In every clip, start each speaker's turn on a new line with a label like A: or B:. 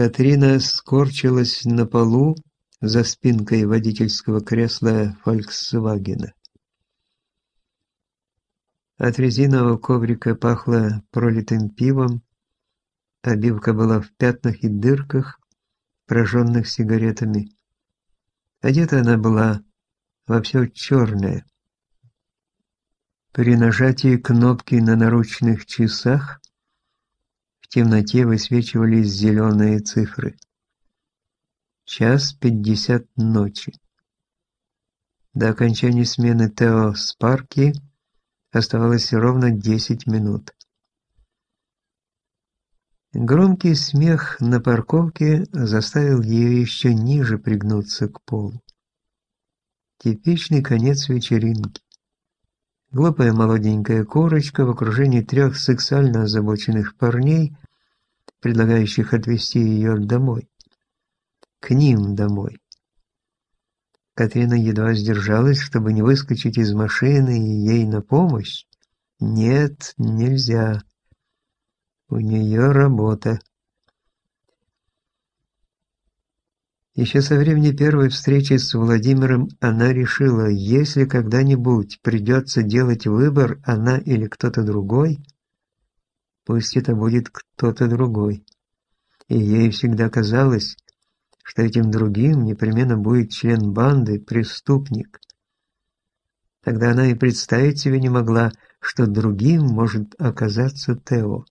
A: Катрина скорчилась на полу за спинкой водительского кресла «Фольксвагена». От резинового коврика пахло пролитым пивом, обивка была в пятнах и дырках, прожженных сигаретами. Одета она была во все черное. При нажатии кнопки на наручных часах темноте высвечивались зеленые цифры. Час пятьдесят ночи. До окончания смены Тео Спарки оставалось ровно десять минут. Громкий смех на парковке заставил ее еще ниже пригнуться к полу. Типичный конец вечеринки. Глупая молоденькая корочка в окружении трех сексуально озабоченных парней, предлагающих отвезти ее домой. К ним домой. Катрина едва сдержалась, чтобы не выскочить из машины и ей на помощь. Нет, нельзя. У нее работа. Еще со времени первой встречи с Владимиром она решила, если когда-нибудь придется делать выбор, она или кто-то другой, пусть это будет кто-то другой. И ей всегда казалось, что этим другим непременно будет член банды, преступник. Тогда она и представить себе не могла, что другим может оказаться Тео.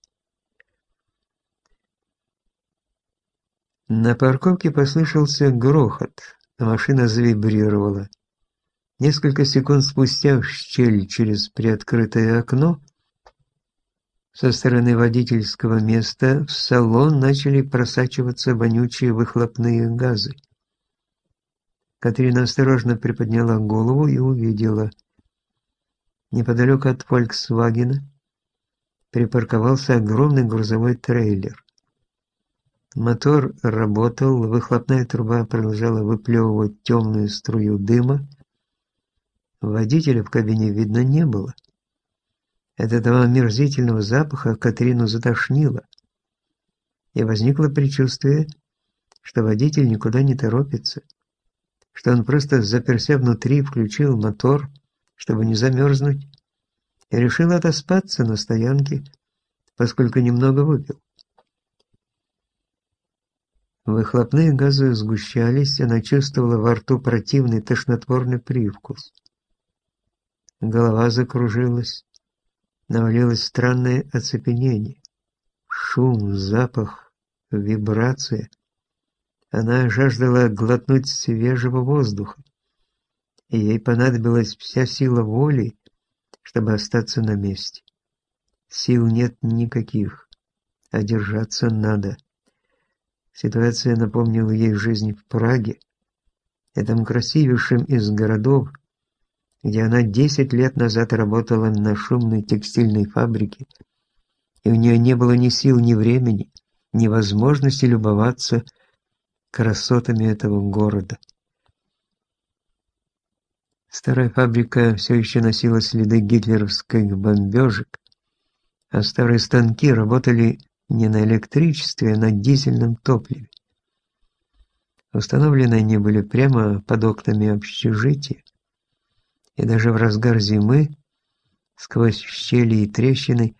A: На парковке послышался грохот, а машина завибрировала. Несколько секунд спустя в щель через приоткрытое окно со стороны водительского места в салон начали просачиваться вонючие выхлопные газы. Катрина осторожно приподняла голову и увидела. Неподалеку от «Фольксвагена» припарковался огромный грузовой трейлер. Мотор работал, выхлопная труба продолжала выплевывать темную струю дыма. Водителя в кабине видно не было. От этого омерзительного запаха Катрину затошнило. И возникло предчувствие, что водитель никуда не торопится, что он просто заперся внутри, включил мотор, чтобы не замерзнуть, и решил отоспаться на стоянке, поскольку немного выпил. Выхлопные газы сгущались, она чувствовала во рту противный тошнотворный привкус. Голова закружилась, навалилось странное оцепенение. Шум, запах, вибрация. Она жаждала глотнуть свежего воздуха, и ей понадобилась вся сила воли, чтобы остаться на месте. Сил нет никаких, а держаться надо. Ситуация напомнила ей жизнь в Праге, этом красивейшем из городов, где она 10 лет назад работала на шумной текстильной фабрике, и у нее не было ни сил, ни времени, ни возможности любоваться красотами этого города. Старая фабрика все еще носила следы гитлеровских бомбежек, а старые станки работали не на электричестве, а на дизельном топливе. Установлены они были прямо под окнами общежития, и даже в разгар зимы сквозь щели и трещины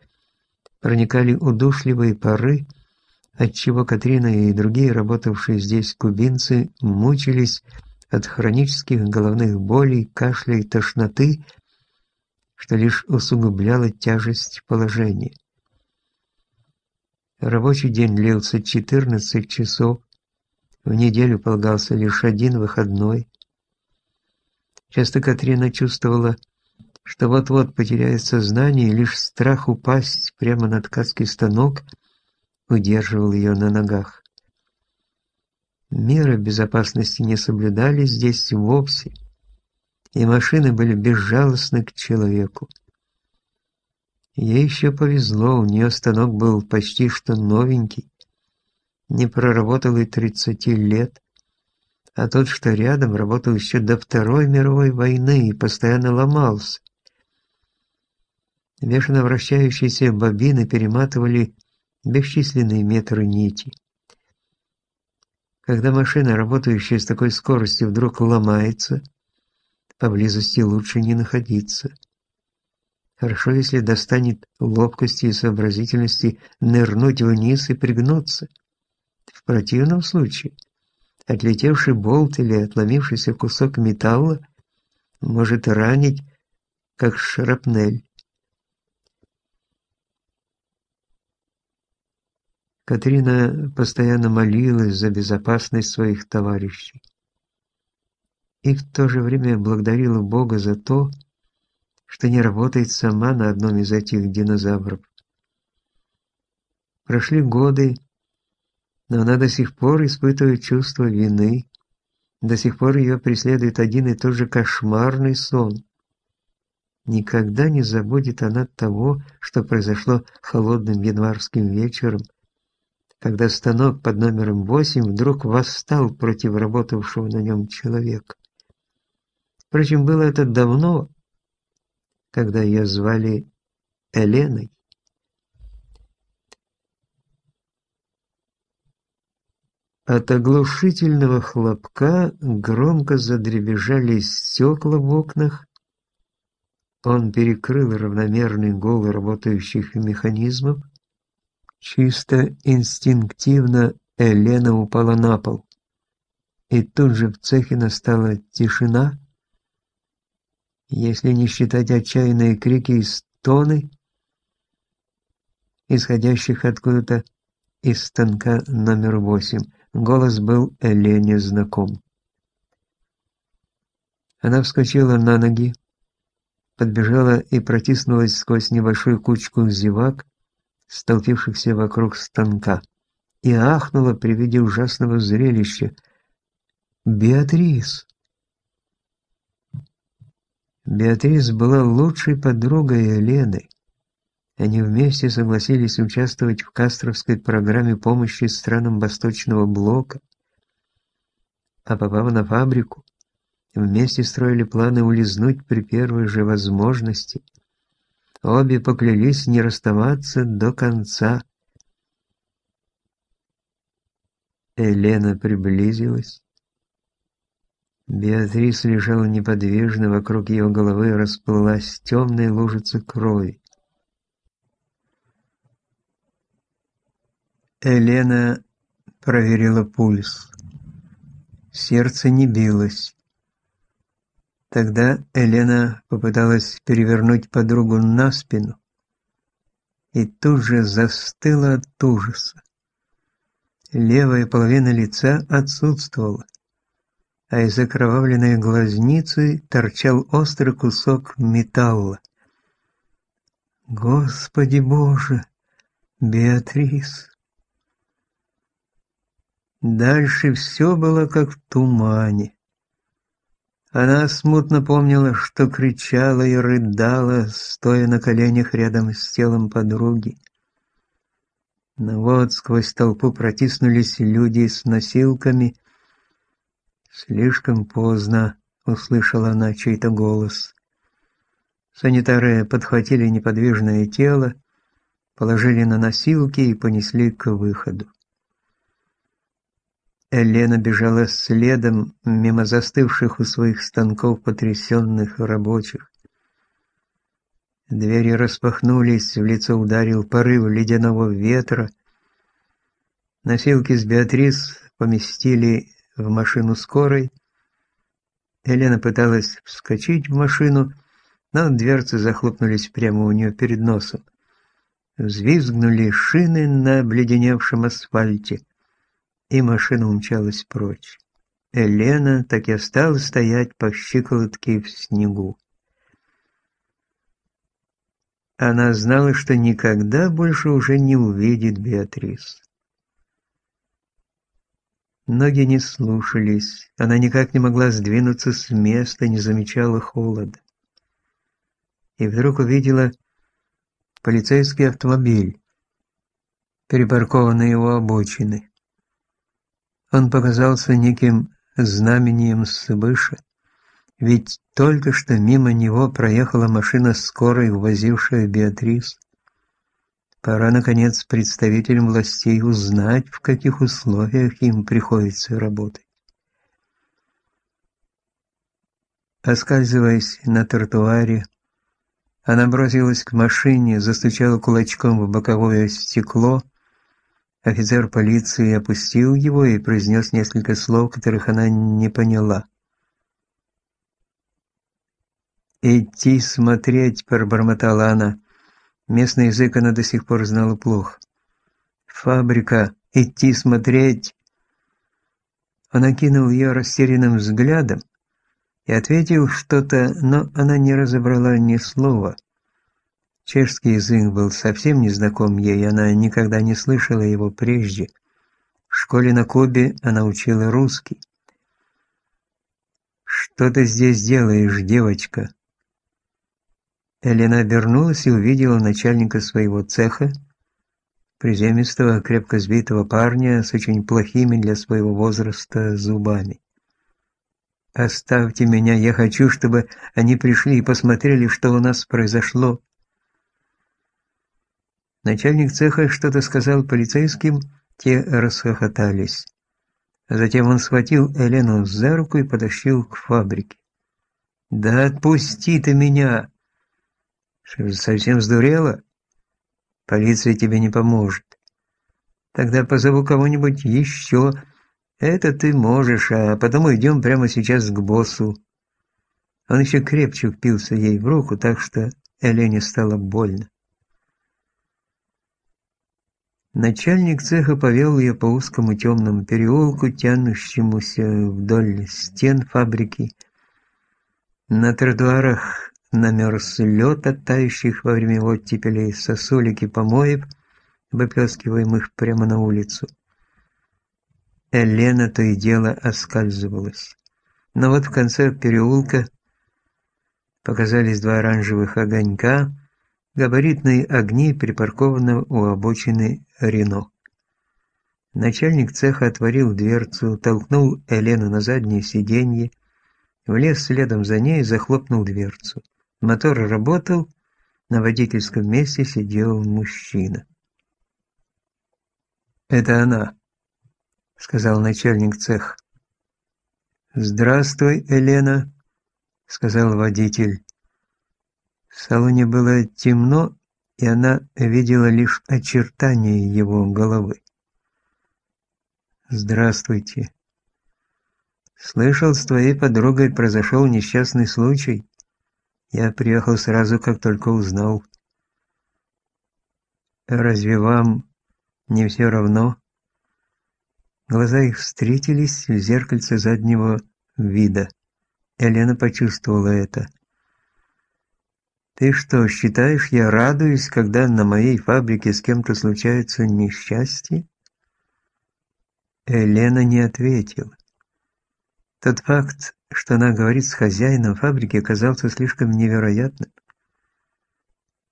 A: проникали удушливые пары, отчего Катрина и другие работавшие здесь кубинцы мучились от хронических головных болей, кашля и тошноты, что лишь усугубляло тяжесть положения. Рабочий день длился 14 часов, в неделю полагался лишь один выходной. Часто Катрина чувствовала, что вот-вот потеряет сознание, и лишь страх упасть прямо на ткацкий станок удерживал ее на ногах. Меры безопасности не соблюдались здесь вовсе, и машины были безжалостны к человеку. Ей еще повезло, у нее станок был почти что новенький, не проработал и 30 лет, а тот, что рядом, работал еще до Второй мировой войны и постоянно ломался. Бешено вращающиеся бобины перематывали бесчисленные метры нити. Когда машина, работающая с такой скоростью, вдруг ломается, поблизости лучше не находиться. Хорошо, если достанет ловкости и сообразительности нырнуть вниз и пригнуться. В противном случае отлетевший болт или отломившийся кусок металла может ранить, как шрапнель. Катрина постоянно молилась за безопасность своих товарищей. И в то же время благодарила Бога за то, что не работает сама на одном из этих динозавров. Прошли годы, но она до сих пор испытывает чувство вины, до сих пор ее преследует один и тот же кошмарный сон. Никогда не забудет она того, что произошло холодным январским вечером, когда станок под номером 8 вдруг восстал против работавшего на нем человека. Впрочем, было это давно, когда ее звали Эленой. От оглушительного хлопка громко задребежали стекла в окнах. Он перекрыл равномерный гул работающих механизмов. Чисто инстинктивно Елена упала на пол. И тут же в цехе настала тишина, если не считать отчаянные крики и стоны, исходящих откуда-то из станка номер восемь. Голос был Элене знаком. Она вскочила на ноги, подбежала и протиснулась сквозь небольшую кучку зевак, столпившихся вокруг станка, и ахнула при виде ужасного зрелища. «Беатрис!» Беатрис была лучшей подругой Елены. Они вместе согласились участвовать в Кастровской программе помощи странам Восточного Блока. А попав на фабрику, вместе строили планы улизнуть при первой же возможности. Обе поклялись не расставаться до конца. Елена приблизилась, Беатрис лежала неподвижно, вокруг ее головы расплылась темная лужица крови. Елена проверила пульс. Сердце не билось. Тогда Елена попыталась перевернуть подругу на спину и тут же застыла от ужаса. Левая половина лица отсутствовала а из окровавленной глазницы торчал острый кусок металла. Господи Боже, Беатрис! Дальше все было как в тумане. Она смутно помнила, что кричала и рыдала, стоя на коленях рядом с телом подруги. Но вот сквозь толпу протиснулись люди с носилками – Слишком поздно услышала она чей-то голос. Санитары подхватили неподвижное тело, положили на носилки и понесли к выходу. Елена бежала следом мимо застывших у своих станков потрясенных рабочих. Двери распахнулись, в лицо ударил порыв ледяного ветра. Носилки с Беатрис поместили в машину скорой. Елена пыталась вскочить в машину, но дверцы захлопнулись прямо у нее перед носом. Взвизгнули шины на обледеневшем асфальте, и машина умчалась прочь. Елена так и осталась стоять по щиколотке в снегу. Она знала, что никогда больше уже не увидит Беатрис. Ноги не слушались, она никак не могла сдвинуться с места, не замечала холода. И вдруг увидела полицейский автомобиль, перепаркованный у обочины. Он показался неким знамением свыше, ведь только что мимо него проехала машина скорой, увозившая Беатрис. Пора, наконец, представителям властей узнать, в каких условиях им приходится работать. Оскальзываясь на тротуаре, она бросилась к машине, застучала кулачком в боковое стекло. Офицер полиции опустил его и произнес несколько слов, которых она не поняла. «Идти смотреть», — пробормотала она. Местный язык она до сих пор знала плохо. «Фабрика! Идти смотреть!» Он окинул ее растерянным взглядом и ответил что-то, но она не разобрала ни слова. Чешский язык был совсем незнаком ей, она никогда не слышала его прежде. В школе на Кубе она учила русский. «Что ты здесь делаешь, девочка?» Элена обернулась и увидела начальника своего цеха, приземистого, крепко сбитого парня с очень плохими для своего возраста зубами. «Оставьте меня, я хочу, чтобы они пришли и посмотрели, что у нас произошло». Начальник цеха что-то сказал полицейским, те расхохотались. Затем он схватил Элену за руку и потащил к фабрике. «Да отпусти ты меня!» Совсем сдурела? Полиция тебе не поможет. Тогда позову кого-нибудь еще. Это ты можешь, а потом идем прямо сейчас к боссу. Он еще крепче впился ей в руку, так что Элене стало больно. Начальник цеха повел ее по узкому темному переулку, тянущемуся вдоль стен фабрики. На тротуарах намерз лед от тающих во время оттепелей сосулек и помоев, выплескиваемых прямо на улицу. Елена то и дело оскальзывалась. Но вот в конце переулка показались два оранжевых огонька, габаритные огни припаркованного у обочины Рено. Начальник цеха отворил дверцу, толкнул Елену на заднее сиденье, влез следом за ней и захлопнул дверцу. Мотор работал, на водительском месте сидел мужчина. «Это она», — сказал начальник цеха. «Здравствуй, Елена», — сказал водитель. В салоне было темно, и она видела лишь очертания его головы. «Здравствуйте. Слышал, с твоей подругой произошел несчастный случай?» Я приехал сразу, как только узнал. Разве вам не все равно? Глаза их встретились в зеркальце заднего вида. Елена почувствовала это. «Ты что, считаешь, я радуюсь, когда на моей фабрике с кем-то случается несчастье?» Елена не ответила. Тот факт, что она говорит с хозяином фабрики, оказался слишком невероятным.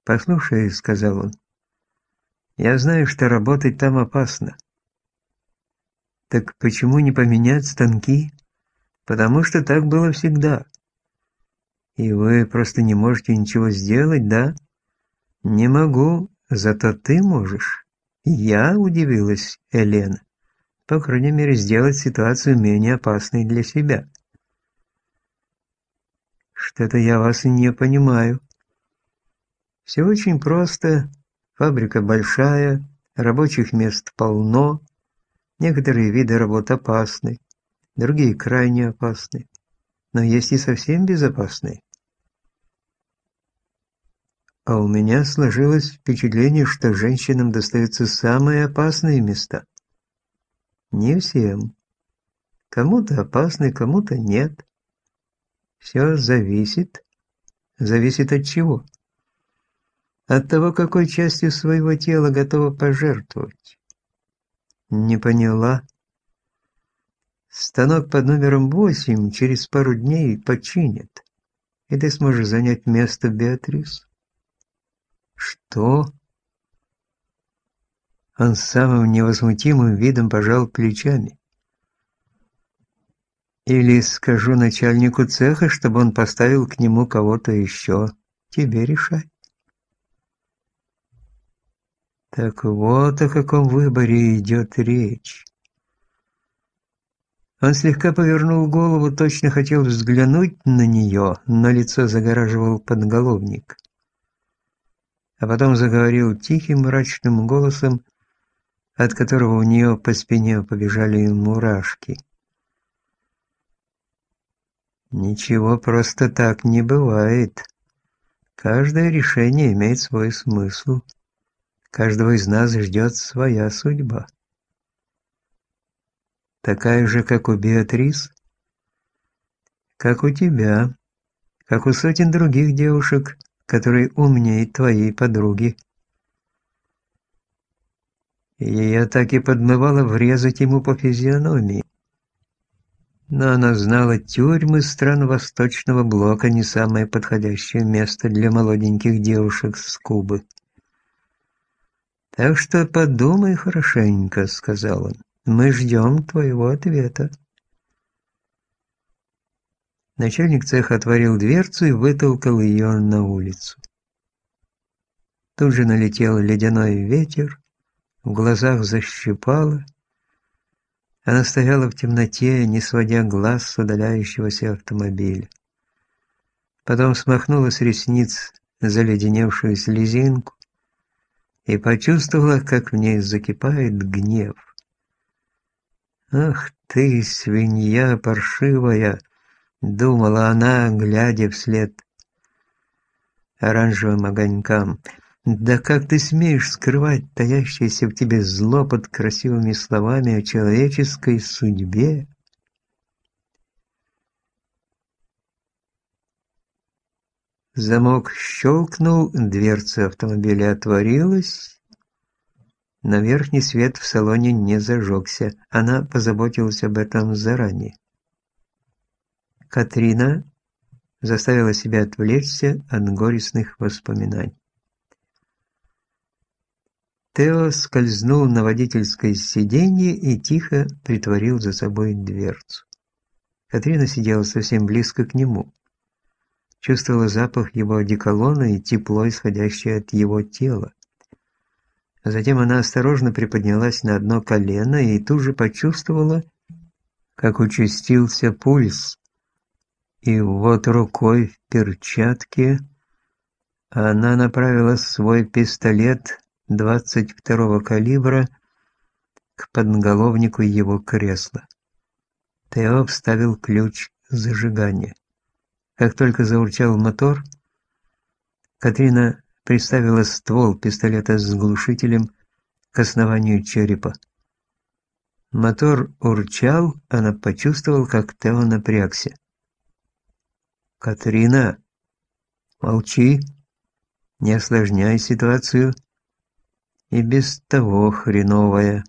A: «Послушай», — сказал он, — «я знаю, что работать там опасно». «Так почему не поменять станки?» «Потому что так было всегда». «И вы просто не можете ничего сделать, да?» «Не могу, зато ты можешь». «Я?» — удивилась Елена. «По крайней мере, сделать ситуацию менее опасной для себя». Что-то я вас не понимаю. Все очень просто. Фабрика большая, рабочих мест полно. Некоторые виды работ опасны, другие крайне опасны. Но есть и совсем безопасные. А у меня сложилось впечатление, что женщинам достаются самые опасные места. Не всем. Кому-то опасны, кому-то нет. Все зависит. Зависит от чего? От того, какой частью своего тела готова пожертвовать. Не поняла. Станок под номером восемь через пару дней починят, и ты сможешь занять место Беатрис. Что? Он с самым невозмутимым видом пожал плечами. Или скажу начальнику цеха, чтобы он поставил к нему кого-то еще. Тебе решать. Так вот о каком выборе идет речь. Он слегка повернул голову, точно хотел взглянуть на нее, но лицо загораживал подголовник. А потом заговорил тихим мрачным голосом, от которого у нее по спине побежали мурашки. Ничего просто так не бывает. Каждое решение имеет свой смысл. Каждого из нас ждет своя судьба. Такая же, как у Беатрис, как у тебя, как у сотен других девушек, которые умнее твоей подруги. И я так и подмывала врезать ему по физиономии. Но она знала, тюрьмы стран Восточного Блока не самое подходящее место для молоденьких девушек с Кубы. «Так что подумай хорошенько», — сказал он. «Мы ждем твоего ответа». Начальник цеха отворил дверцу и вытолкал ее на улицу. Тут же налетел ледяной ветер, в глазах защипало, она стояла в темноте, не сводя глаз с удаляющегося автомобиля. Потом смахнула с ресниц заледеневшую слезинку и почувствовала, как в ней закипает гнев. «Ах ты, свинья паршивая!» — думала она, глядя вслед оранжевым огонькам — да как ты смеешь скрывать таящееся в тебе зло под красивыми словами о человеческой судьбе? Замок щелкнул, дверца автомобиля отворилась. На верхний свет в салоне не зажегся. Она позаботилась об этом заранее. Катрина заставила себя отвлечься от горестных воспоминаний. Тео скользнул на водительское сиденье и тихо притворил за собой дверцу. Катрина сидела совсем близко к нему. Чувствовала запах его одеколона и тепло, исходящее от его тела. Затем она осторожно приподнялась на одно колено и тут же почувствовала, как участился пульс. И вот рукой в перчатке она направила свой пистолет 22-го калибра к подголовнику его кресла. Тео вставил ключ зажигания. Как только заурчал мотор, Катрина приставила ствол пистолета с глушителем к основанию черепа. Мотор урчал, она почувствовала, как Тео напрягся. «Катрина, молчи, не осложняй ситуацию», и без того хреновая.